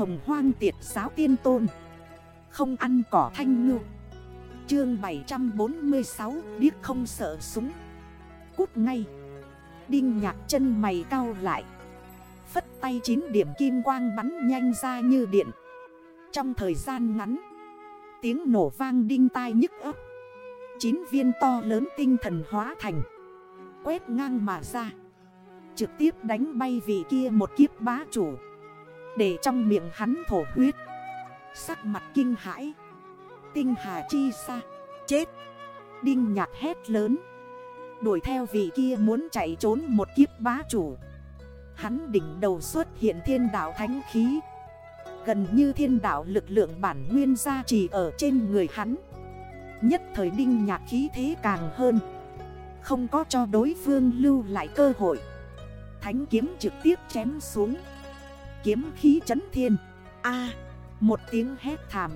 hồng hoang tiệt giáo tiên tôn. Không ăn cỏ thanh ngư. Chương 746 Điếc không sợ súng. Cút ngay. Đinh nhạc chân mày cao lại. Phất tay chín điểm kim quang bắn nhanh ra như điện. Trong thời gian ngắn, Tiếng nổ vang đinh tai nhức ấp Chín viên to lớn tinh thần hóa thành. Quét ngang mà ra. Trực tiếp đánh bay vị kia một kiếp bá chủ. Để trong miệng hắn thổ huyết. Sắc mặt kinh hãi. Tinh hà chi xa Chết. Đinh nhạc hét lớn. Đuổi theo vị kia muốn chạy trốn một kiếp bá chủ. Hắn đỉnh đầu xuất hiện thiên đạo thánh khí. Gần như thiên đạo lực lượng bản nguyên gia trì ở trên người hắn. Nhất thời đinh nhạc khí thế càng hơn. Không có cho đối phương lưu lại cơ hội. Thánh kiếm trực tiếp chém xuống. Kiếm khí chấn thiên. A, Một tiếng hét thảm.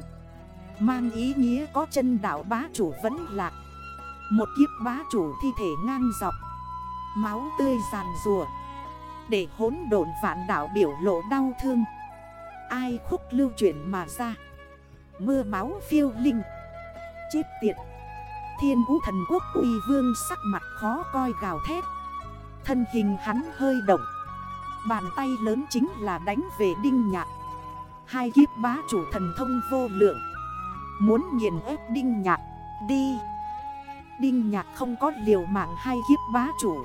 Mang ý nghĩa có chân đảo bá chủ vẫn lạc. Một kiếp bá chủ thi thể ngang dọc. Máu tươi ràn rùa. Để hốn độn vạn đảo biểu lộ đau thương. Ai khúc lưu chuyển mà ra? Mưa máu phiêu linh. Chết tiệt. Thiên vũ thần quốc uy vương sắc mặt khó coi gào thét. Thân hình hắn hơi động. Bàn tay lớn chính là đánh về đinh nhạc. Hai kiếp bá chủ thần thông vô lượng. Muốn nghiền ép đinh nhạc, Đi. Đinh nhạc không có liều mạng hai kiếp bá chủ.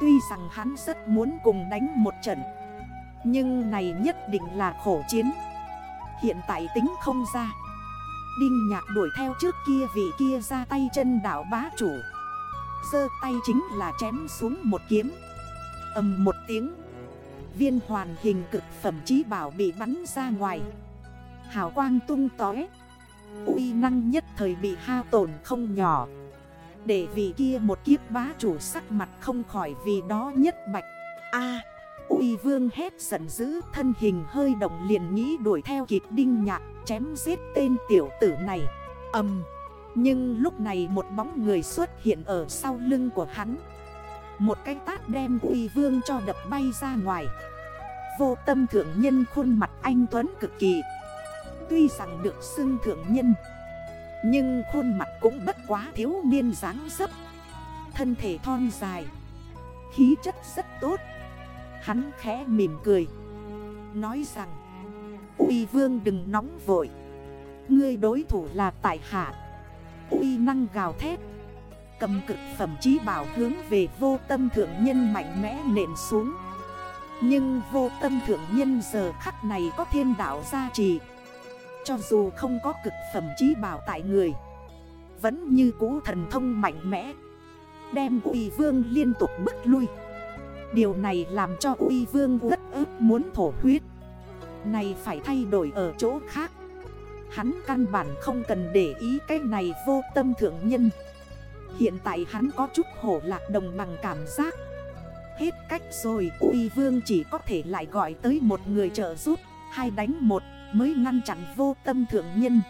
Tuy rằng hắn rất muốn cùng đánh một trận, Nhưng này nhất định là khổ chiến. Hiện tại tính không ra. Đinh nhạc đuổi theo trước kia vị kia ra tay chân đảo bá chủ. Sơ tay chính là chém xuống một kiếm. Âm một tiếng. Viên hoàn hình cực phẩm trí bảo bị bắn ra ngoài. Hào quang tung tói uy năng nhất thời bị hao tổn không nhỏ. Để vì kia một kiếp bá chủ sắc mặt không khỏi vì đó nhất bạch. A, uy vương hét giận dữ, thân hình hơi động liền nghĩ đuổi theo kịp đinh nhạc, chém giết tên tiểu tử này. Âm. Nhưng lúc này một bóng người xuất hiện ở sau lưng của hắn. Một cái tát đem uy vương cho đập bay ra ngoài. Vô tâm thượng nhân khuôn mặt anh Tuấn cực kỳ. Tuy rằng được xưng thượng nhân, Nhưng khuôn mặt cũng bất quá thiếu niên dáng dấp. Thân thể thon dài, Khí chất rất tốt. Hắn khẽ mỉm cười, Nói rằng, Uy vương đừng nóng vội. Ngươi đối thủ là tại hạ. Uy năng gào thét Cầm cực phẩm chí bảo hướng về vô tâm thượng nhân mạnh mẽ nện xuống. Nhưng vô tâm thượng nhân giờ khắc này có thiên đạo gia trì. Cho dù không có cực phẩm chí bảo tại người, Vẫn như cũ thần thông mạnh mẽ, Đem uy vương liên tục bức lui. Điều này làm cho uy vương rất ức muốn thổ huyết. Này phải thay đổi ở chỗ khác. Hắn căn bản không cần để ý cái này vô tâm thượng nhân. Hiện tại hắn có chút hổ lạc đồng bằng cảm giác Hết cách rồi, uy vương chỉ có thể lại gọi tới một người trợ giúp, Hai đánh một, mới ngăn chặn vô tâm thượng nhân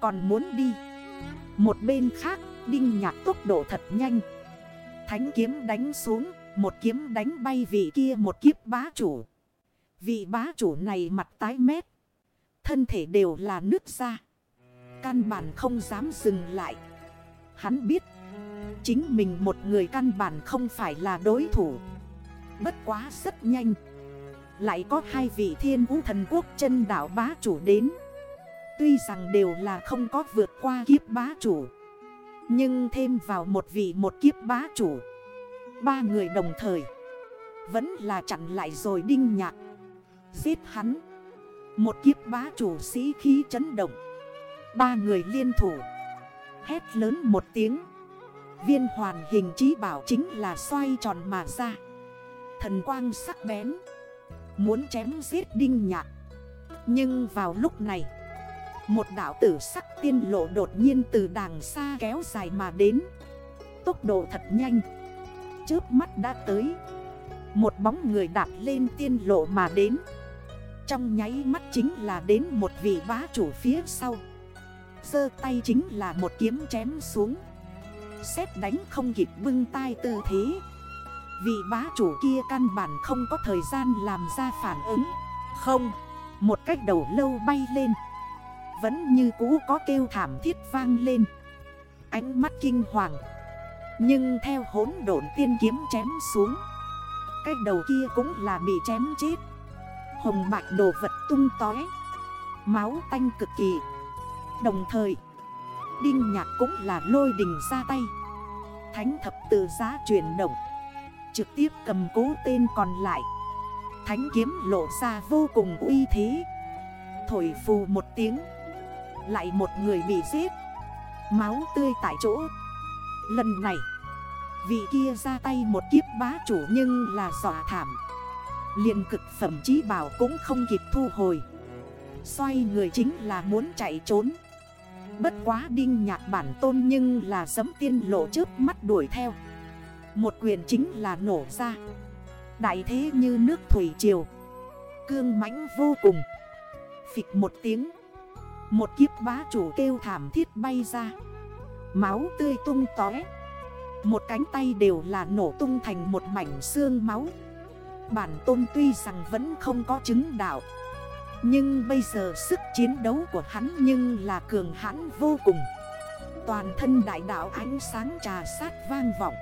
Còn muốn đi, Một bên khác, đinh nhạc tốc độ thật nhanh Thánh kiếm đánh xuống, một kiếm đánh bay vị kia một kiếp bá chủ. Vị bá chủ này mặt tái mét. Thân thể đều là nước ra. Căn bản không dám dừng lại. Hắn biết. Chính mình một người căn bản không phải là đối thủ. Bất quá rất nhanh. Lại có hai vị thiên vũ thần quốc chân đảo bá chủ đến. Tuy rằng đều là không có vượt qua kiếp bá chủ. Nhưng thêm vào một vị một kiếp bá chủ. Ba người đồng thời Vẫn là chặn lại rồi đinh nhạc, Giết hắn Một kiếp bá chủ sĩ khí chấn động, Ba người liên thủ, Hét lớn một tiếng Viên hoàn hình trí bảo chính là xoay tròn mà ra. Thần quang sắc bén. Muốn chém giết đinh nhạc. Nhưng vào lúc này, Một đảo tử sắc tiên lộ đột nhiên từ đàng xa kéo dài mà đến. Tốc độ thật nhanh. Trước mắt đã tới. Một bóng người đạp lên tiên lộ mà đến. Trong nháy mắt chính là đến một vị bá chủ phía sau. Sơ tay chính là một kiếm chém xuống. Xét đánh không kịp bưng tay tư thế. Vị bá chủ kia căn bản không có thời gian làm ra phản ứng. Không. Một cách đầu lâu bay lên. Vẫn như cũ có kêu thảm thiết vang lên. Ánh mắt kinh hoàng. Nhưng theo hốn độn tiên kiếm chém xuống. Cái đầu kia cũng là bị chém chết. Hồng bạch đồ vật tung tói Máu tanh cực kỳ. Đồng thời Đinh nhạc cũng là lôi đình ra tay. Thánh thập tự giá chuyển động. Trực tiếp cầm cố tên còn lại. Thánh kiếm lộ ra vô cùng uy thế. Thổi phù một tiếng. Lại một người bị giết. Máu tươi tại chỗ. Lần này, Vị kia ra tay một kiếp bá chủ nhưng là dọa thảm. Liền cực phẩm chí bảo cũng không kịp thu hồi. Xoay người chính là muốn chạy trốn. Bất quá đinh nhạc bản tôn nhưng là sấm tiên lộ trước mắt đuổi theo. Một quyền chính là nổ ra. Đại thế như nước thủy triều. Cương mãnh vô cùng. Phịch một tiếng. Một kiếp bá chủ kêu thảm thiết bay ra. Máu tươi tung tói Một cánh tay đều là nổ tung thành một mảnh xương máu. Bản tôn tuy rằng vẫn không có chứng đạo. Nhưng bây giờ sức chiến đấu của hắn nhưng là cường hãn vô cùng. Toàn thân đại đạo ánh sáng trà sát vang vọng.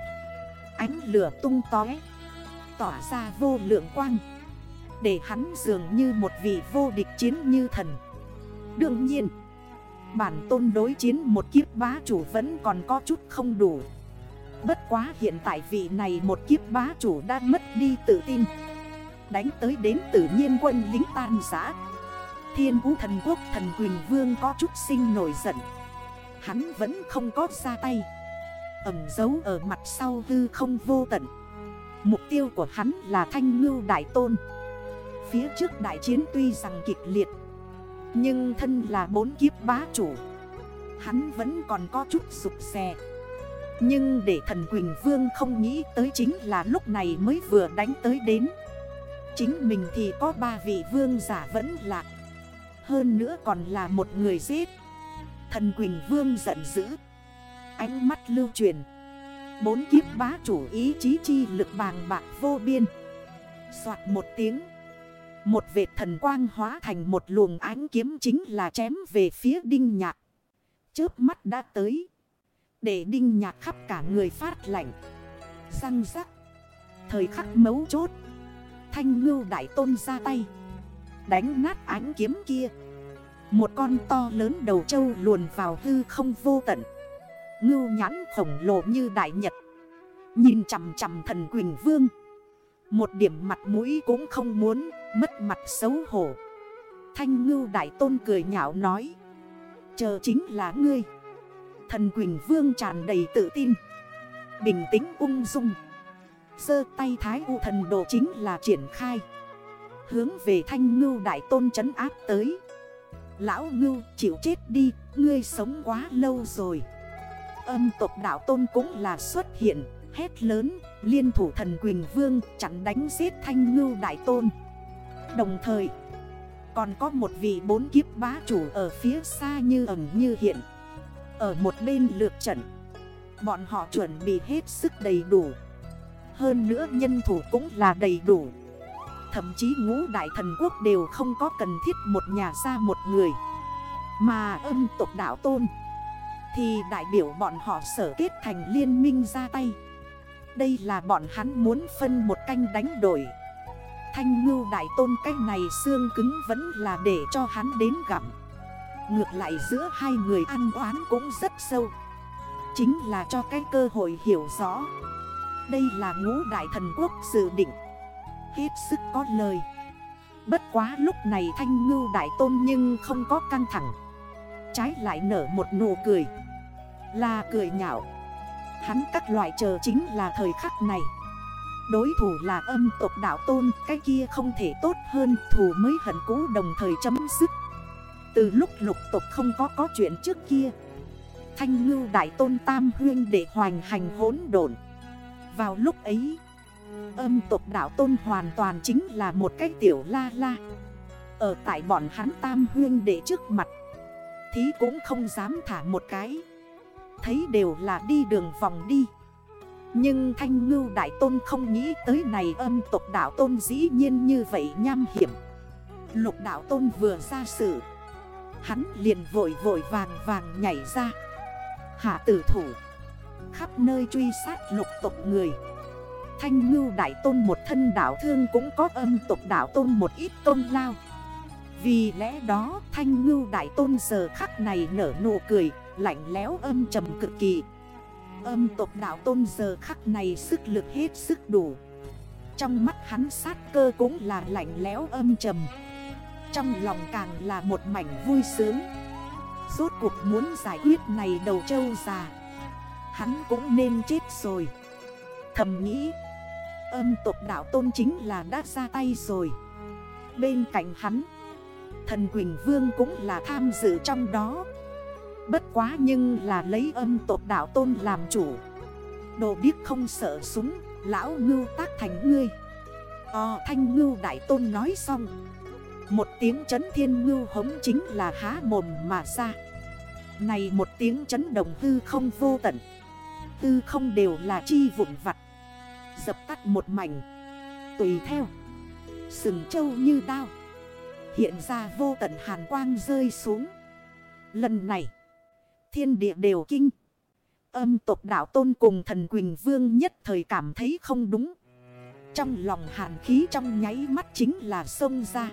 Ánh lửa tung tói Tỏa ra vô lượng quang. Để hắn dường như một vị vô địch chiến như thần. Đương nhiên, Bản tôn đối chiến một kiếp bá chủ vẫn còn có chút không đủ. Bất quá hiện tại vị này một kiếp bá chủ đã mất đi tự tin. Đánh tới đến tự nhiên quân lính tan giã. Thiên vũ thần quốc thần Quỳnh Vương có chút sinh nổi giận. Hắn vẫn không có ra tay. Ẩm dấu ở mặt sau hư không vô tận. Mục tiêu của hắn là thanh ngưu đại tôn. Phía trước đại chiến tuy rằng kịch liệt, Nhưng thân là bốn kiếp bá chủ, Hắn vẫn còn có chút sụp xè Nhưng để thần Quỳnh Vương không nghĩ tới chính là lúc này mới vừa đánh tới đến. Chính mình thì có ba vị vương giả vẫn lạc. Hơn nữa còn là một người giết. Thần Quỳnh Vương giận dữ. Ánh mắt lưu truyền. Bốn kiếp bá chủ ý chí chi lực bàng bạc vô biên. Xoạt một tiếng. Một vệt thần quang hóa thành một luồng ánh kiếm chính là chém về phía đinh nhạc. Chớp mắt đã tới. Để đinh nhạc khắp cả người phát lạnh. Răng rắc. Thời khắc mấu chốt. Thanh ngưu đại tôn ra tay. Đánh nát ánh kiếm kia. Một con to lớn đầu trâu luồn vào hư không vô tận. Ngưu nhãn khổng lồ như đại nhật. Nhìn chằm chằm thần Quỳnh Vương. Một điểm mặt mũi cũng không muốn, Mất mặt xấu hổ. Thanh ngưu đại tôn cười nhạo nói, Chờ chính là ngươi. Thần Quỳnh Vương tràn đầy tự tin. Bình tĩnh ung dung. Sơ tay thái u thần đồ chính là triển khai. Hướng về thanh ngưu đại tôn trấn áp tới. Lão ngưu, chịu chết đi, Ngươi sống quá lâu rồi. Âm tộc đạo tôn cũng là xuất hiện, Hét lớn, Liên thủ thần Quỳnh Vương chặn đánh giết thanh ngưu đại tôn. Đồng thời, Còn có một vị bốn kiếp bá chủ ở phía xa như ẩn như hiện. Ở một bên lược trận, Bọn họ chuẩn bị hết sức đầy đủ. Hơn nữa nhân thủ cũng là đầy đủ. Thậm chí ngũ đại thần quốc đều không có cần thiết một nhà ra một người. Mà âm tộc đảo tôn, Thì đại biểu bọn họ sở kết thành liên minh ra tay. Đây là bọn hắn muốn phân một canh đánh đổi. Thanh ngưu đại tôn cách này xương cứng vẫn là để cho hắn đến gặm Ngược lại giữa hai người ăn oán cũng rất sâu. Chính là cho cái cơ hội hiểu rõ. Đây là ngũ đại thần quốc dự định. Hết sức có lời. Bất quá lúc này thanh ngưu đại tôn nhưng không có căng thẳng. Trái lại nở một nụ cười. Là cười nhạo. Hắn các loại chờ chính là thời khắc này. Đối thủ là âm tộc đạo tôn, Cái kia không thể tốt hơn Thủ mới hận cũ đồng thời chấm dứt. Từ lúc lục tộc không có có chuyện trước kia, Thanh ngưu đại tôn tam huyên để hoành hành hốn đồn vào lúc ấy Âm tộc đảo tôn hoàn toàn chính là một cái tiểu la la. Ở tại bọn hắn tam huyên để trước mặt, Thí cũng không dám thả một cái. Thấy đều là đi đường vòng đi. Nhưng thanh ngưu đại tôn không nghĩ tới này âm tộc đảo tôn dĩ nhiên như vậy nham hiểm. Lục đạo tôn vừa ra sự, Hắn liền vội vội vàng vàng nhảy ra. Hạ tử thủ, Khắp nơi truy sát lục tộc người. Thanh ngưu đại tôn một thân đảo thương cũng có âm tộc đảo tôn một ít tôn lao. Vì lẽ đó, thanh ngưu đại tôn giờ khắc này nở nụ cười, Lạnh léo âm trầm cực kỳ. Âm tộc đảo tôn giờ khắc này sức lực hết sức đủ. Trong mắt hắn sát cơ cũng là lạnh léo âm trầm. Trong lòng càng là một mảnh vui sướng. Rốt cuộc muốn giải quyết này đầu trâu già. Hắn cũng nên chết rồi. Thầm nghĩ Âm tộc đạo tôn chính là đã ra tay rồi. Bên cạnh hắn, Thần Quỳnh Vương cũng là tham dự trong đó. Bất quá nhưng là lấy âm tộc đạo tôn làm chủ. Đồ biết không sợ súng, Lão ngưu tác thành ngươi. O thanh ngưu đại tôn nói xong. Một tiếng chấn thiên ngưu hống chính là há mồm mà ra. Này một tiếng chấn đồng hư không vô tận. Tư không đều là chi vụn vặt. Dập tắt một mảnh. Tùy theo. Sừng trâu như đao. Hiện ra vô tận hàn quang rơi xuống. Lần này, Thiên địa đều kinh. Âm tộc đảo tôn cùng thần Quỳnh Vương nhất thời cảm thấy không đúng. Trong lòng hàn khí trong nháy mắt chính là sông ra.